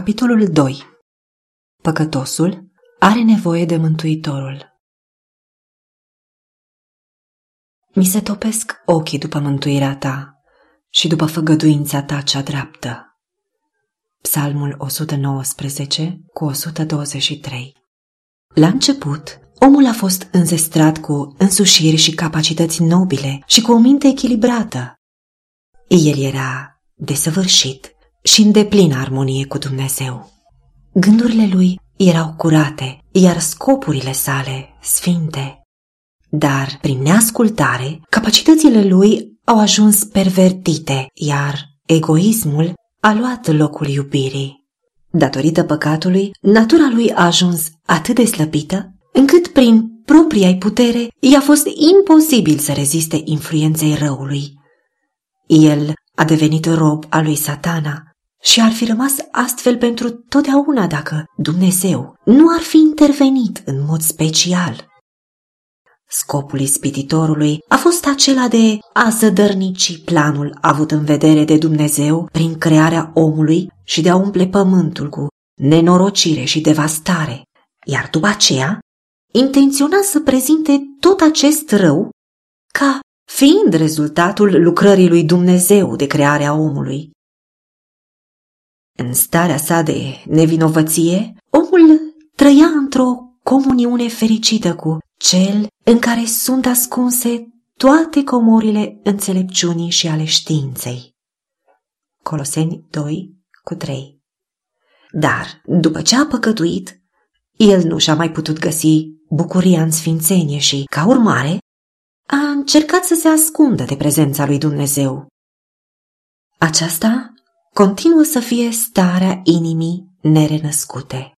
Capitolul 2 Păcătosul are nevoie de Mântuitorul. Mi se topesc ochii după mântuirea ta și după făgăduința ta cea dreaptă. Psalmul 119 cu 123 La început, omul a fost înzestrat cu însușiri și capacități nobile și cu o minte echilibrată. El era desăvârșit și în deplină armonie cu Dumnezeu. Gândurile lui erau curate, iar scopurile sale sfinte. Dar, prin neascultare, capacitățile lui au ajuns pervertite, iar egoismul a luat locul iubirii. Datorită păcatului, natura lui a ajuns atât de slăbită, încât prin propria putere i-a fost imposibil să reziste influenței răului. El a devenit rob al lui satana și ar fi rămas astfel pentru totdeauna dacă Dumnezeu nu ar fi intervenit în mod special. Scopul ispititorului a fost acela de a zădărnici planul avut în vedere de Dumnezeu prin crearea omului și de a umple pământul cu nenorocire și devastare, iar după aceea intenționa să prezinte tot acest rău ca fiind rezultatul lucrării lui Dumnezeu de crearea omului. În starea sa de nevinovăție, omul trăia într-o comuniune fericită cu cel în care sunt ascunse toate comorile înțelepciunii și ale științei. Coloseni 2 cu 3 Dar, după ce a păcătuit, el nu și-a mai putut găsi bucuria în sfințenie și, ca urmare, a încercat să se ascundă de prezența lui Dumnezeu. Aceasta continuă să fie starea inimii nerenăscute.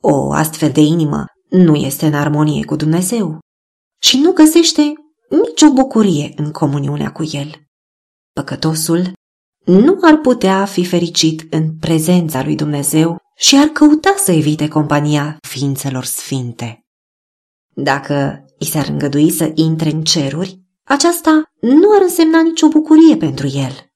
O astfel de inimă nu este în armonie cu Dumnezeu și nu găsește nicio bucurie în comuniunea cu El. Păcătosul nu ar putea fi fericit în prezența lui Dumnezeu și ar căuta să evite compania ființelor sfinte. Dacă i s-ar îngădui să intre în ceruri, aceasta nu ar însemna nicio bucurie pentru el.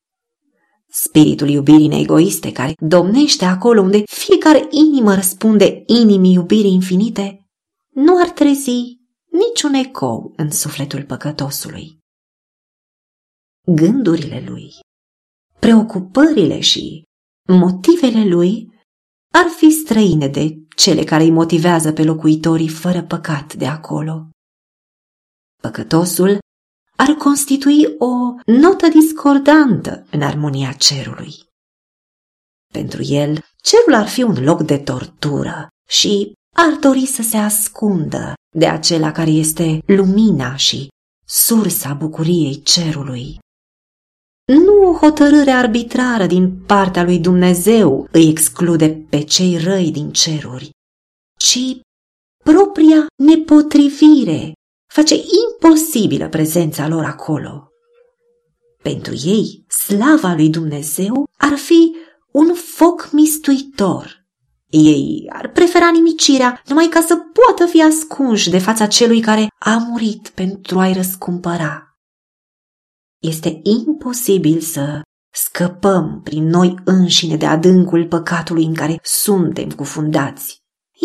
Spiritul iubirii neegoiste care domnește acolo unde fiecare inimă răspunde inimii iubirii infinite, nu ar trezi niciun ecou în sufletul păcătosului. Gândurile lui, preocupările și motivele lui ar fi străine de cele care îi motivează pe locuitorii fără păcat de acolo. Păcătosul ar constitui o notă discordantă în armonia cerului. Pentru el, cerul ar fi un loc de tortură și ar dori să se ascundă de acela care este lumina și sursa bucuriei cerului. Nu o hotărâre arbitrară din partea lui Dumnezeu îi exclude pe cei răi din ceruri, ci propria nepotrivire face imposibilă prezența lor acolo. Pentru ei, slava lui Dumnezeu ar fi un foc mistuitor. Ei ar prefera nimicirea numai ca să poată fi ascunși de fața celui care a murit pentru a-i răscumpăra. Este imposibil să scăpăm prin noi înșine de adâncul păcatului în care suntem cufundați.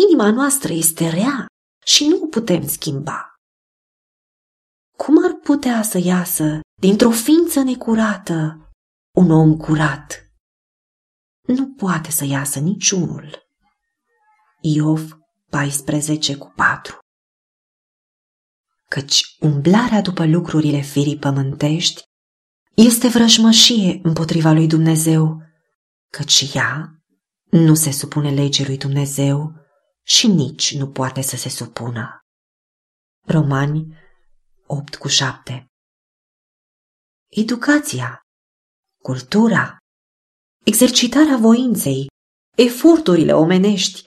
Inima noastră este rea și nu o putem schimba. Cum ar putea să iasă dintr-o ființă necurată un om curat? Nu poate să iasă niciunul. Iov 14 cu 4 Căci umblarea după lucrurile firii pământești este vrăjmășie împotriva lui Dumnezeu, căci ea nu se supune legii lui Dumnezeu și nici nu poate să se supună. Romani 8 cu 7 Educația, cultura, exercitarea voinței, eforturile omenești,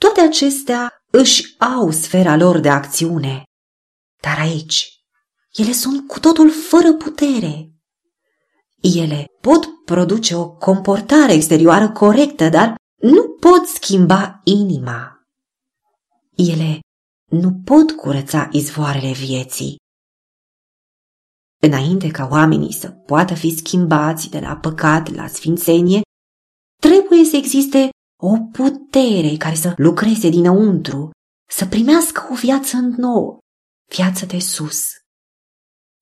toate acestea își au sfera lor de acțiune. Dar aici, ele sunt cu totul fără putere. Ele pot produce o comportare exterioară corectă, dar nu pot schimba inima. Ele nu pot curăța izvoarele vieții. Înainte ca oamenii să poată fi schimbați de la păcat la sfințenie, trebuie să existe o putere care să lucreze dinăuntru, să primească o viață nouă, viață de sus.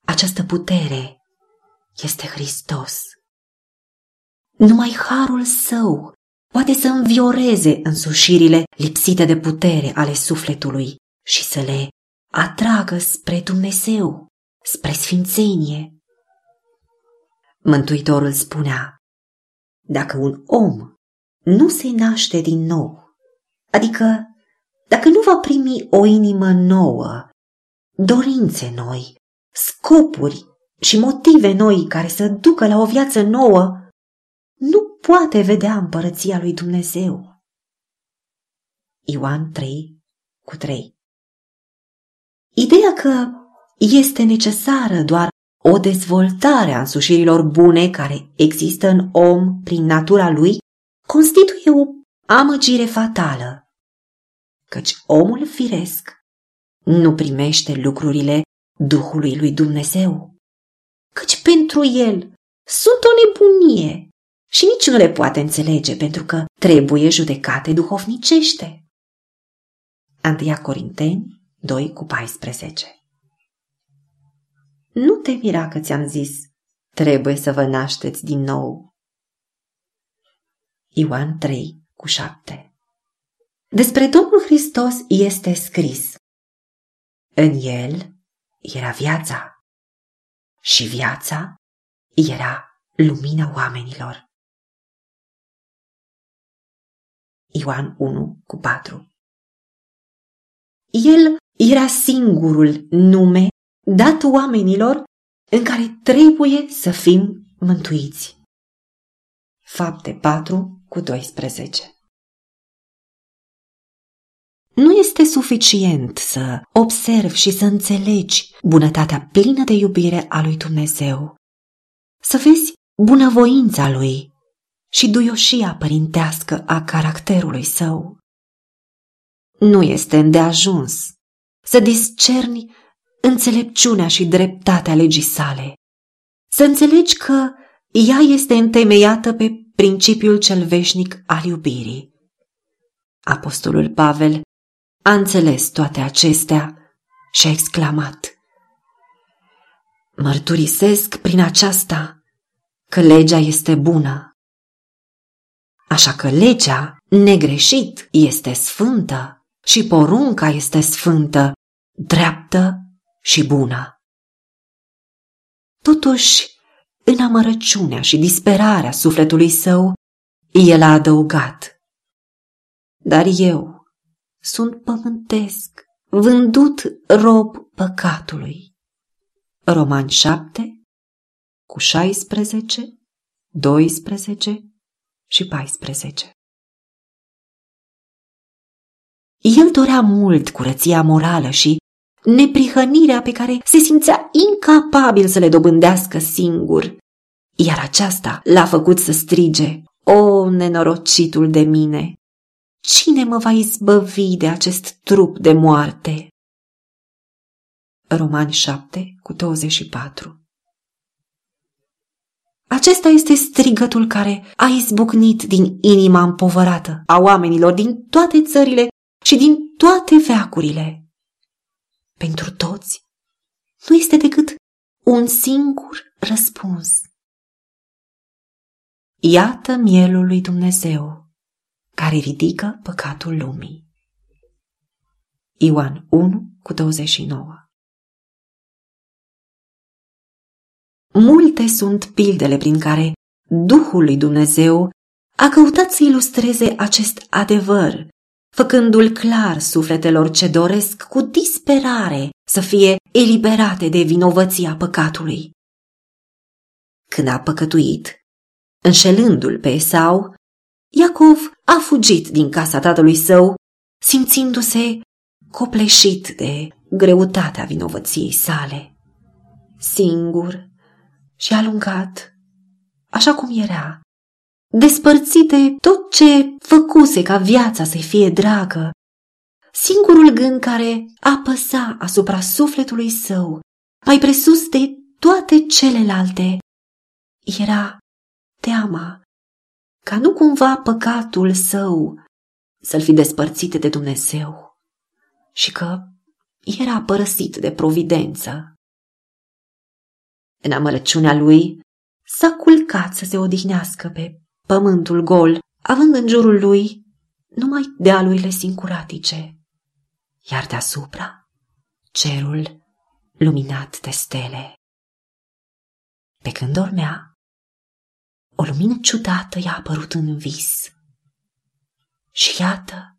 Această putere este Hristos. Numai harul său poate să învioreze însușirile lipsite de putere ale sufletului și să le atragă spre Dumnezeu, spre sfințenie. Mântuitorul spunea, dacă un om nu se naște din nou, adică dacă nu va primi o inimă nouă, dorințe noi, scopuri și motive noi care să ducă la o viață nouă, nu poate vedea împărăția lui Dumnezeu. Ioan 3 cu 3 Ideea că este necesară doar o dezvoltare a însușirilor bune care există în om prin natura lui constituie o amăgire fatală, căci omul firesc nu primește lucrurile Duhului lui Dumnezeu, căci pentru el sunt o nebunie și nici nu le poate înțelege pentru că trebuie judecate duhovnicește. 1 Corinteni 2 cu 14 Nu te mira că ți-am zis, trebuie să vă nașteți din nou. Ioan 3 cu 7 Despre Domnul Hristos este scris. În el era viața și viața era lumina oamenilor. Ioan 1 cu 4 El era singurul nume dat oamenilor în care trebuie să fim mântuiți. Fapte 4 cu 12 Nu este suficient să observi și să înțelegi bunătatea plină de iubire a lui Dumnezeu, să vezi bunăvoința lui și duioșia părintească a caracterului său. Nu este îndeajuns să discerni înțelepciunea și dreptatea legii sale, să înțelegi că ea este întemeiată pe principiul cel veșnic al iubirii. Apostolul Pavel a înțeles toate acestea și a exclamat Mărturisesc prin aceasta că legea este bună. Așa că legea, negreșit, este sfântă și porunca este sfântă, dreaptă și bună. Totuși, în amărăciunea și disperarea sufletului său, el a adăugat. Dar eu sunt pământesc, vândut rob păcatului. Roman 7, cu 16, 12 și 14. El dorea mult curăția morală și neprihănirea pe care se simțea incapabil să le dobândească singur, iar aceasta l-a făcut să strige, O, nenorocitul de mine! Cine mă va izbăvi de acest trup de moarte? Romani 7 cu 24 Acesta este strigătul care a izbucnit din inima împovărată a oamenilor din toate țările și din toate veacurile. Pentru toți nu este decât un singur răspuns. Iată mielul lui Dumnezeu care ridică păcatul lumii. Ioan 1 cu 29 Multe sunt pildele prin care Duhul lui Dumnezeu a căutat să ilustreze acest adevăr, făcându-l clar sufletelor ce doresc cu disperare să fie eliberate de vinovăția păcatului. Când a păcătuit, înșelându-l pe Esau, Iacov a fugit din casa tatălui său, simțindu-se copleșit de greutatea vinovăției sale. Singur și alungat, așa cum era, despărțit de tot ce făcuse ca viața să fie dragă. Singurul gând care apăsa asupra sufletului său, mai presus de toate celelalte, era teama ca nu cumva păcatul său să-l fi despărțit de Dumnezeu și că era părăsit de providență. În amărăciunea lui s-a culcat să se odihnească pe pământul gol, având în jurul lui numai dealurile singuratice, iar deasupra cerul luminat de stele. Pe când dormea, o lumină ciudată i-a apărut în vis. Și iată,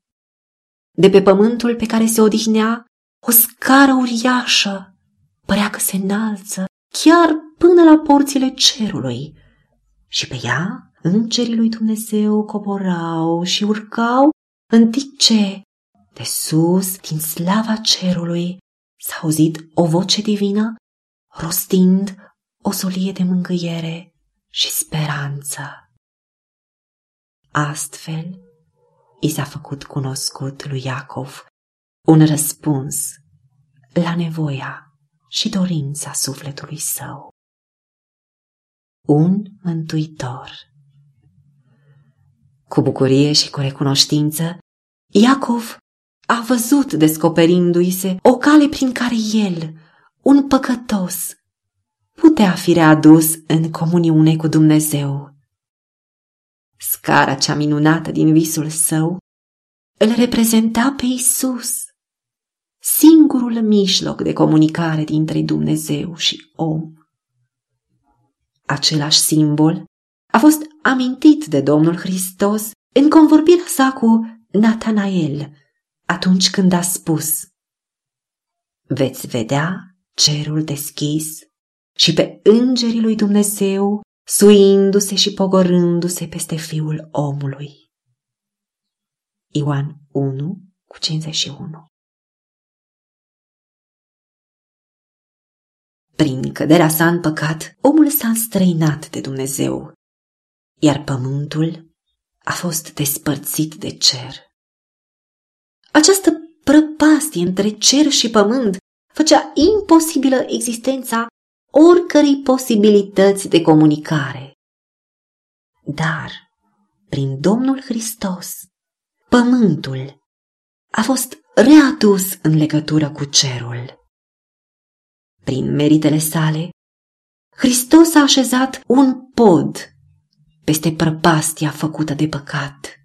de pe pământul pe care se odihnea, o scară uriașă părea că se înalță chiar până la porțile cerului și pe ea îngerii lui Dumnezeu coborau și urcau în timp ce, de sus, din slava cerului, s-a auzit o voce divină rostind o solie de mângâiere și speranță. Astfel, i s-a făcut cunoscut lui Iacov un răspuns la nevoia și dorința sufletului său. Un mântuitor. Cu bucurie și cu recunoștință, Iacov a văzut descoperindu-i se o cale prin care el, un păcătos, putea fi readus în comuniune cu Dumnezeu. Scara cea minunată din visul său îl reprezenta pe Isus, singurul mijloc de comunicare dintre Dumnezeu și om. Același simbol a fost amintit de Domnul Hristos în convorbirea sa cu Natanael, atunci când a spus Veți vedea cerul deschis și pe îngerii lui Dumnezeu suindu-se și pogorându-se peste fiul omului. Ioan 1 cu 51 Prin căderea sa în păcat, omul s-a înstrăinat de Dumnezeu, iar pământul a fost despărțit de cer. Această prăpastie între cer și pământ făcea imposibilă existența oricărei posibilități de comunicare. Dar, prin Domnul Hristos, pământul a fost readus în legătură cu cerul. Prin meritele sale, Hristos a așezat un pod peste prăpastia făcută de păcat,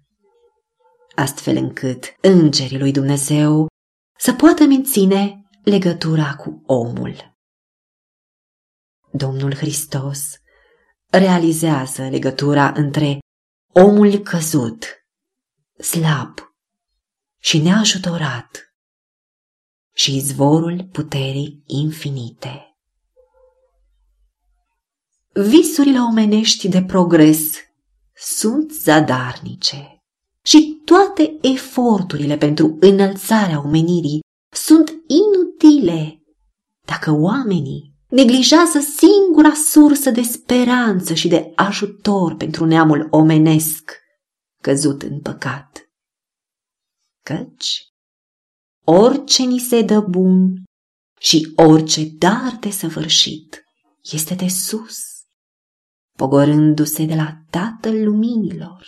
astfel încât îngerii lui Dumnezeu să poată menține legătura cu omul. Domnul Hristos realizează legătura între omul căzut, slab și neajutorat și izvorul puterii infinite. Visurile omenești de progres sunt zadarnice și toate eforturile pentru înălțarea omenirii sunt inutile dacă oamenii neglijează singura sursă de speranță și de ajutor pentru neamul omenesc căzut în păcat. Căci orice ni se dă bun și orice dar de săvârșit este de sus, pogorându-se de la Tatăl Luminilor.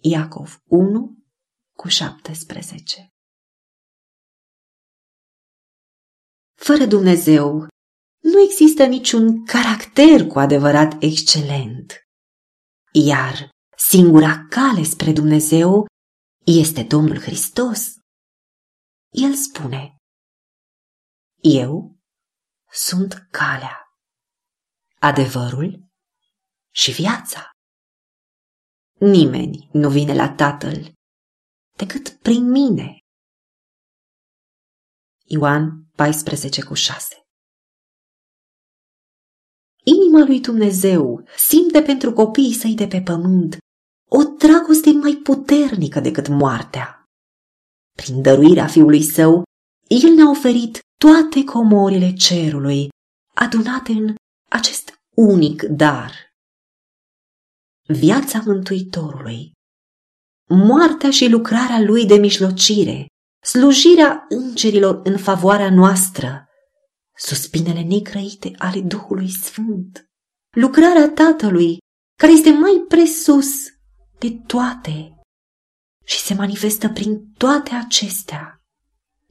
Iacov 1 cu 17 Fără Dumnezeu, nu există niciun caracter cu adevărat excelent. Iar singura cale spre Dumnezeu este Domnul Hristos. El spune, Eu sunt calea, adevărul și viața. Nimeni nu vine la Tatăl decât prin mine. Ioan 14 cu 6 Inima lui Dumnezeu simte pentru copiii săi de pe pământ o dragoste mai puternică decât moartea. Prin dăruirea fiului său, el ne-a oferit toate comorile cerului, adunate în acest unic dar. Viața Mântuitorului, moartea și lucrarea lui de mijlocire, slujirea îngerilor în favoarea noastră, suspinele negrăite ale Duhului Sfânt, lucrarea Tatălui care este mai presus de toate și se manifestă prin toate acestea.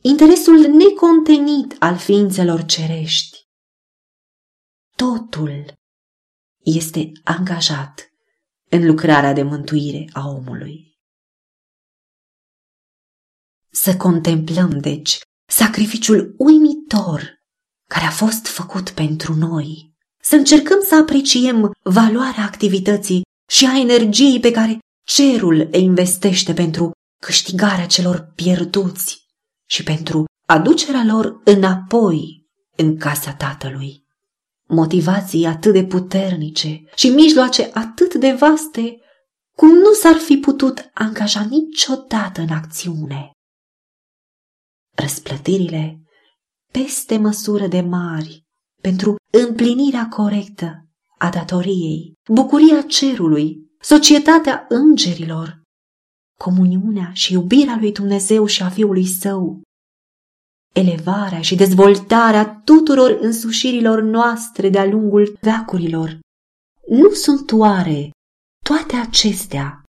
Interesul necontenit al ființelor cerești. Totul este angajat în lucrarea de mântuire a omului. Să contemplăm, deci, sacrificiul uimitor care a fost făcut pentru noi. Să încercăm să apreciem valoarea activității și a energiei pe care cerul le investește pentru câștigarea celor pierduți și pentru aducerea lor înapoi în casa tatălui. Motivații atât de puternice și mijloace atât de vaste cum nu s-ar fi putut angaja niciodată în acțiune. Răsplătirile peste măsură de mari pentru împlinirea corectă a datoriei, bucuria cerului, societatea îngerilor, comuniunea și iubirea lui Dumnezeu și a Fiului Său, elevarea și dezvoltarea tuturor însușirilor noastre de-a lungul veacurilor. Nu sunt oare toate acestea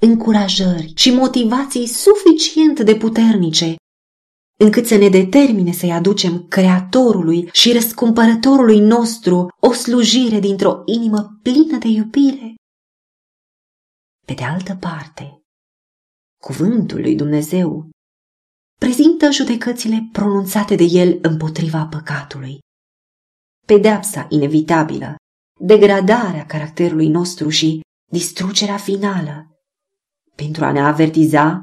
încurajări și motivații suficient de puternice încât să ne determine să-i aducem Creatorului și răscumpărătorului nostru o slujire dintr-o inimă plină de iubire? Pe de altă parte, cuvântul lui Dumnezeu prezintă judecățile pronunțate de el împotriva păcatului. Pedeapsa inevitabilă, degradarea caracterului nostru și distrugerea finală, pentru a ne avertiza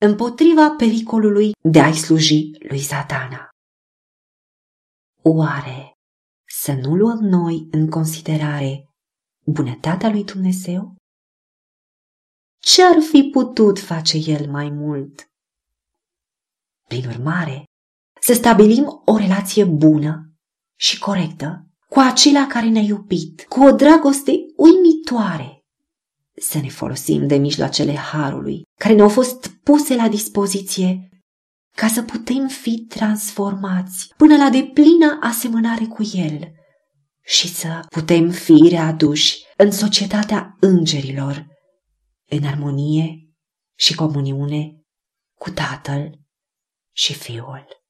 împotriva pericolului de a-i sluji lui satana. Oare să nu luăm noi în considerare bunătatea lui Dumnezeu? Ce ar fi putut face el mai mult? Prin urmare, să stabilim o relație bună și corectă cu acela care ne-a iubit, cu o dragoste uimitoare. Să ne folosim de mijloacele harului care ne-au fost puse la dispoziție ca să putem fi transformați până la deplină asemănare cu el și să putem fi readuși în societatea îngerilor, în armonie și comuniune cu Tatăl și Fiul.